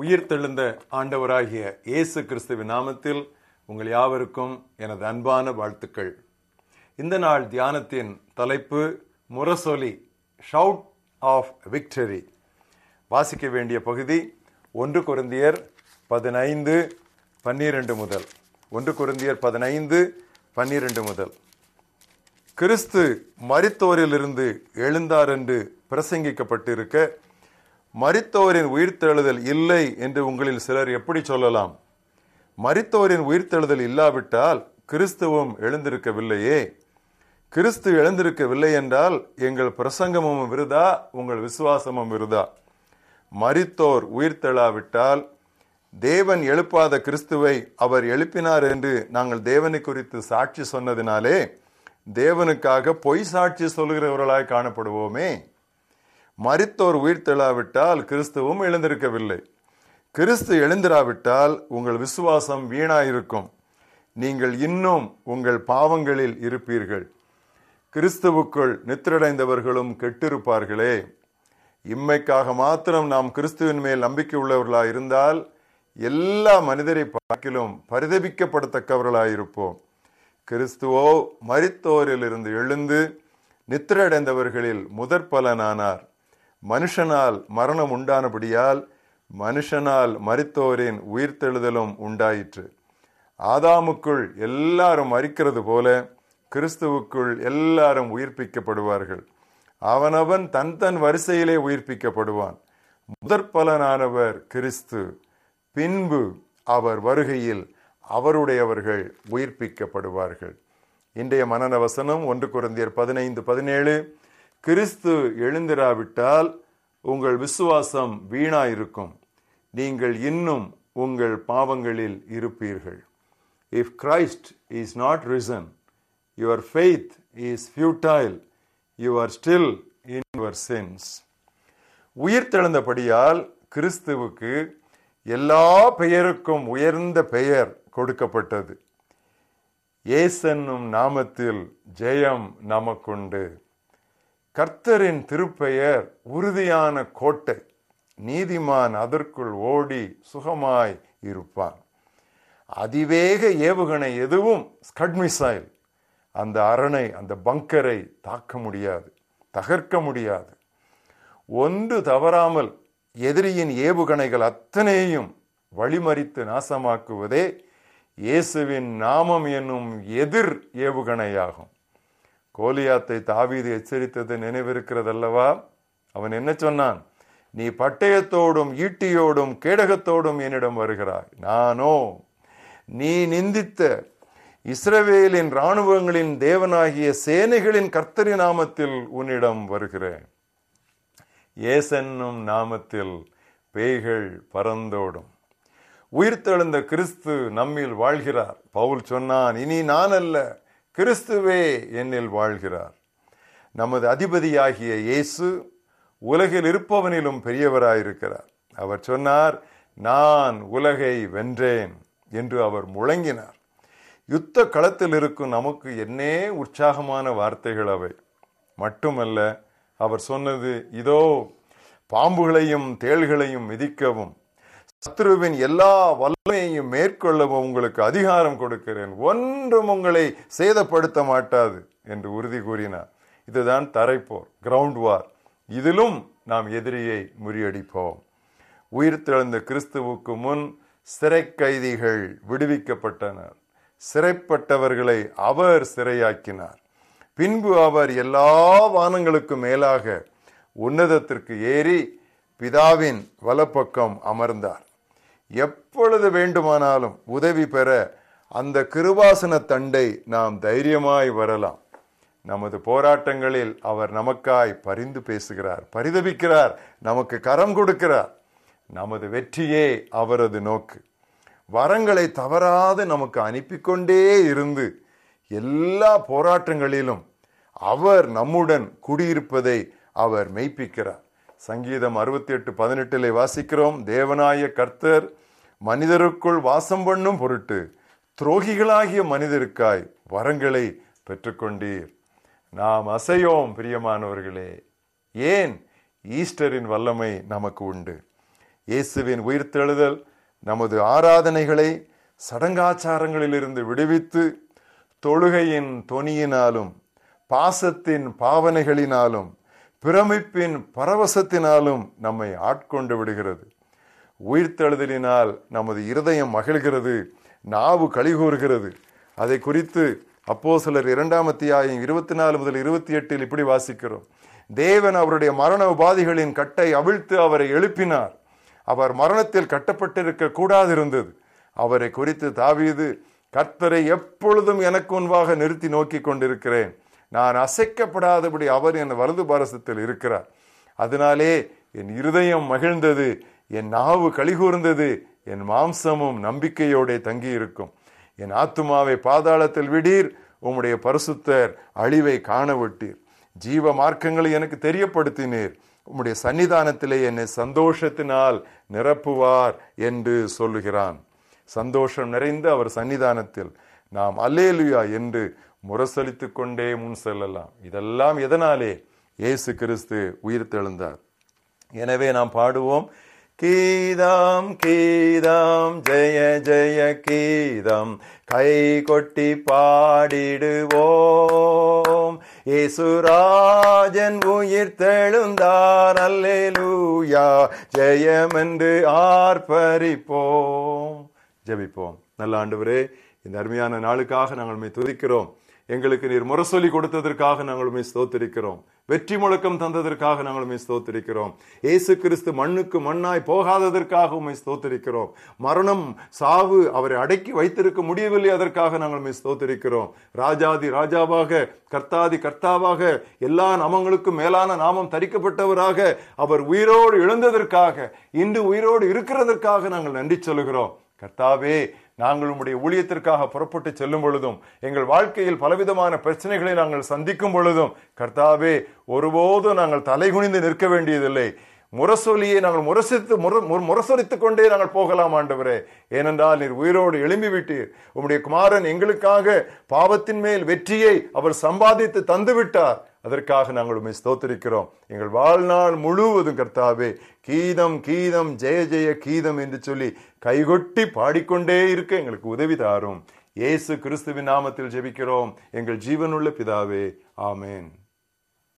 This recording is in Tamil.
உயிர்த்தெழுந்த ஆண்டவராகிய இயேசு கிறிஸ்துவின் நாமத்தில் உங்கள் யாவருக்கும் எனது அன்பான வாழ்த்துக்கள். இந்த நாள் தியானத்தின் தலைப்பு முரசொலி ஷவுட் ஆஃப் விக்டரி வாசிக்க வேண்டிய பகுதி ஒன்று குருந்தியர் பதினைந்து பன்னிரண்டு முதல். ஒன்று குருந்தியர் பதினைந்து பன்னிரண்டு முதல். கிறிஸ்து மரித்தோரிலிருந்து எழுந்தார் என்று பிரசங்கிக்கப்பட்டிருக்க மறித்தோரின் உயிர்த்தெழுதல் இல்லை என்று உங்களில் சிலர் எப்படி சொல்லலாம்? மறித்தோரின் உயிர்த்தெழுதல் இல்லாவிட்டால் கிறிஸ்துவும் எழுந்திருக்கவில்லையே. கிறிஸ்து எழுந்திருக்கவில்லை என்றால் எங்கள் பிரசங்கமும் விருதா உங்கள் விசுவாசமும் விருதா? மறித்தோர் உயிர்த்தெழாவிட்டால் தேவன் எழுப்பாத கிறிஸ்துவை அவர் எழுப்பினார் என்று நாங்கள் தேவனை குறித்து சாட்சி சொன்னதினாலே தேவனுக்காக பொய் சாட்சி சொல்கிறவர்களாய் காணப்படுவோமே. மரித்தோர் உயிர்த்தெழாவிட்டால் கிறிஸ்துவும் எழுந்திருக்கவில்லை. கிறிஸ்து எழுந்திராவிட்டால் உங்கள் விசுவாசம் வீணாயிருக்கும். நீங்கள் இன்னும் உங்கள் பாவங்களில் இருப்பீர்கள். கிறிஸ்துவுக்குள் நித்திரடைந்தவர்களும் கெட்டிருப்பார்களே. இம்மைக்காக மாத்திரம் நாம் கிறிஸ்துவின் மேல் நம்பிக்கை உள்ளவர்களாய் இருந்தால் எல்லா மனிதரை பார்க்கிலும் பரிதபிக்கப்படத்தக்கவர்களாயிருப்போம். கிறிஸ்துவோ மரித்தோரிலிருந்து எழுந்து நித்திரடைந்தவர்களில் முதற் பலனானார் மனுஷனால் மரணம் உண்டானபடியால் மனுஷனால் மறித்தோரின் உயிர்த்தெழுதலும் உண்டாயிற்று. ஆதாமுக்குள் எல்லாரும் மறிக்கிறது போல கிறிஸ்துவுக்குள் எல்லாரும் உயிர்ப்பிக்கப்படுவார்கள். அவனவன் தன் தன் வரிசையிலே உயிர்ப்பிக்கப்படுவான். முதற் பலனானவர் கிறிஸ்து. பின்பு அவர் வருகையில் அவருடையவர்கள் உயிர்ப்பிக்கப்படுவார்கள். இன்றைய மனநவசனம் ஒன்று குருந்தியர் பதினைந்து பதினேழு கிறிஸ்து எழுந்திராவிட்டால் உங்கள் விசுவாசம் வீணாயிருக்கும். நீங்கள் இன்னும் உங்கள் பாவங்களில் இருப்பீர்கள். If Christ is not risen your faith is futile you are still in your sins உயிர்த்தெழுந்தபடியால் கிறிஸ்துவுக்கு எல்லா பெயருக்கும் உயர்ந்த பெயர் கொடுக்கப்பட்டது. ஏசென்னும் நாமத்தில் ஜெயம் நமக்குண்டு. கர்த்தரின் திருப்பெயர் உறுதியான கோட்டை. நீதிமான் அதற்குள் ஓடி சுகமாய் இருப்பான். அதிவேக ஏவுகணை எதுவும் ஸ்கட் மிசைல். அந்த அரணை அந்த பங்கரை தாக்க முடியாது தகர்க்க முடியாது. ஒன்று தவறாமல் எதிரியின் ஏவுகணைகள் அத்தனையும் வழிமறித்து நாசமாக்குவதே இயேசுவின் நாமம் என்னும் எதிர் ஏவுகணையாகும். கோலியாத்தை தாவீது எச்சரித்தது நினைவிருக்கிறதல்லவா? அவன் என்ன சொன்னான்? நீ பட்டயத்தோடும் ஈட்டியோடும் கேடகத்தோடும் என்னிடம் வருகிறாய். நானோ நீ நிந்தித்த இஸ்ரவேலின் இராணுவங்களின் தேவனாகிய சேனைகளின் கர்த்தரி நாமத்தில் உன்னிடம் வருகிறேன். ஏசென்னும் நாமத்தில் பேய்கள் பறந்தோடும். உயிர்த்தெழுந்த கிறிஸ்து நம்மில் வாழ்கிறார். பவுல் சொன்னான் இனி நான் அல்ல கிறிஸ்துவே என்னில் வாழ்கிறார். நமது அதிபதியாகிய இயேசு உலகில் இருப்பவனிலும் பெரியவராயிருக்கிறார். அவர் சொன்னார் நான் உலகை வென்றேன் என்று அவர் முழங்கினார். யுத்த களத்தில் இருக்கும் நமக்கு என்னே உற்சாகமான வார்த்தைகள் அவை. மட்டுமல்ல அவர் சொன்னது இதோ பாம்புகளையும் தேள்களையும் மிதிக்கவும் சத்ருவின் எல்லா வல்லமையையும் மேற்கொள்ளவும் உங்களுக்கு அதிகாரம் கொடுக்கிறேன். ஒன்றும் உங்களை சேதப்படுத்த மாட்டாது என்று உறுதி கூறினார். இதுதான் தரைப்போர் கிரவுண்ட் வார் இதிலும் நாம் எதிரியை முறியடிப்போம். உயிர்த்தெழுந்த கிறிஸ்துவுக்கு முன் சிறை கைதிகள் விடுவிக்கப்பட்டனர் சிறைப்பட்டவர்களை அவர் சிறையாக்கினார். பின்பு அவர் எல்லா வானங்களுக்கும் மேலாக உன்னதத்திற்கு ஏறி பிதாவின் வலப்பக்கம் அமர்ந்தார். எப்பொழுது வேண்டுமானாலும் உதவி பெற அந்த கிருபாசன தண்டை நாம் தைரியமாய் வரலாம். நமது போராட்டங்களில் அவர் நமக்காய் பரிந்து பேசுகிறார் பரிதபிக்கிறார் நமக்கு கரம் கொடுக்கிறார். நமது வெற்றியே அவரது நோக்கு. வரங்களை தவறாது நமக்கு அனுப்பிக்கொண்டே இருந்து எல்லா போராட்டங்களிலும் அவர் நம்முடன் குடியிருப்பதை அவர் மெய்ப்பிக்கிறார். சங்கீதம் அறுபத்தி எட்டு பதினெட்டிலே வாசிக்கிறோம் தேவனாய கர்த்தர் மனிதருக்குள் வாசம் பண்ணும் பொருட்டு துரோகிகளாகிய மனிதருக்காய் வரங்களை பெற்றுக்கொண்டீர். நாம் அசையோம் பிரியமானவர்களே. ஏன் ஈஸ்டரின் வல்லமை நமக்கு உண்டு? இயேசுவின் உயிர்த்தெழுதல் நமது ஆராதனைகளை சடங்காச்சாரங்களிலிருந்து விடுவித்து தொழுகையின் தொனியினாலும் பாசத்தின் பாவனைகளினாலும் பிரமிப்பின் பரவசத்தினாலும் நம்மை ஆட்கொண்டு விடுகிறது. உயிர்த்தெழுதலினால் நமது இருதயம் மகிழ்கிறது நாவு கழிகூறுகிறது. அதை குறித்து அப்போ சிலர் இரண்டாம் அத்தியாயம் இருபத்தி நாலு முதல் இருபத்தி எட்டில் இப்படி வாசிக்கிறோம். தேவன் அவருடைய மரண உபாதிகளின் கட்டை அவிழ்த்து அவரை எழுப்பினார். அவர் மரணத்தில் கட்டப்பட்டிருக்க கூடாதிருந்தது. அவரை குறித்து தாவீது கர்த்தரை எப்பொழுதும் எனக்கு முன்பாக நிறுத்தி நோக்கி கொண்டிருக்கிறேன். நான் அசைக்கப்படாதபடி அவர் என் வலது பாரசத்தில் இருக்கிறார். அதனாலே என் இருதயம் மகிழ்ந்தது. என் நாவு கழிகூர்ந்தது என் மாம்சமும் நம்பிக்கையோட தங்கி இருக்கும் என் ஆத்துமாவை பாதாளத்தில் விடீர் உம்முடைய பரிசுத்தர் அழிவை காண விட்டீர் ஜீவ மார்க்கங்களை எனக்கு தெரியப்படுத்தினீர். உம்முடைய சன்னிதானத்திலே என்னை சந்தோஷத்தினால் நிரப்புவார் என்று சொல்லுகிறான். சந்தோஷம் நிறைந்து அவர் சன்னிதானத்தில் நாம் அல்லேலுயா என்று முரசொலித்துக் கொண்டே முன் செல்லலாம். இதெல்லாம் எதனாலே? இயேசு கிறிஸ்து உயிர் தெழுந்தார். எனவே நாம் பாடுவோம். கீதம் கீதம் ஜெய ஜெய கீதம். கை கொட்டி பாடிடுவோம். இசுராஜன் உயிர் தெழுந்தார். அல்லேலூயா. ஜெயமென்று ஆர்ப்பரிப்போம். ஜெபிப்போம். நல்ல ஆண்டவரே இந்த அருமையான நாளுக்காக நாங்கள் துதிக்கிறோம். எங்களுக்கு நீர் முரசொலி கொடுத்ததற்காக நாங்களுமே ஸ்தோத்திருக்கிறோம். வெற்றி முழக்கம் தந்ததற்காக நாங்களுமே ஸ்தோத்திருக்கிறோம். ஏசு கிறிஸ்து மண்ணுக்கு மண்ணாய் போகாததற்காக உண்மை ஸ்தோத்திருக்கிறோம். மரணம் சாவு அவரை அடக்கி வைத்திருக்க முடியவில்லை அதற்காக நாங்கள் ஸ்தோத்திருக்கிறோம். ராஜாதி ராஜாவாக கர்த்தாதி கர்த்தாவாக எல்லா நாமங்களுக்கும் மேலான நாமம் தரிக்கப்பட்டவராக அவர் உயிரோடு எழுந்ததற்காக இன்று உயிரோடு இருக்கிறதற்காக நாங்கள் நன்றி சொல்லுகிறோம். கர்த்தாவே நாங்கள் உம்முடைய ஊழியத்திற்காக புறப்பட்டு செல்லும் பொழுதும் எங்கள் வாழ்க்கையில் பலவிதமான பிரச்சனைகளை நாங்கள் சந்திக்கும் பொழுதும் கர்த்தாவே ஒருபோதும் நாங்கள் தலைகுனிந்து நிற்க வேண்டியதில்லை. முரசொலியை நாங்கள் முரசித்து முரசொலித்துக் கொண்டே நாங்கள் போகலாம் ஆண்டவரே. ஏனென்றால் நீர் உயிரோடு எழும்பி விட்டீர் உம்முடைய குமாரன் எங்களுக்காக பாவத்தின் மேல் வெற்றியை அவர் சம்பாதித்து தந்துவிட்டார். அதற்காக நாங்கள் உண்மை ஸ்தோத்தரிக்கிறோம். எங்கள் வாழ்நாள் முழுவதும் கர்த்தாவே கீதம் கீதம் ஜெய ஜெய கீதம் என்று சொல்லி கைகொட்டி பாடிக்கொண்டே இருக்க எங்களுக்கு உதவி தாரும். இயேசு கிறிஸ்துவின் நாமத்தில் ஜெபிக்கிறோம். எங்கள் ஜீவனுள்ள பிதாவே ஆமேன்.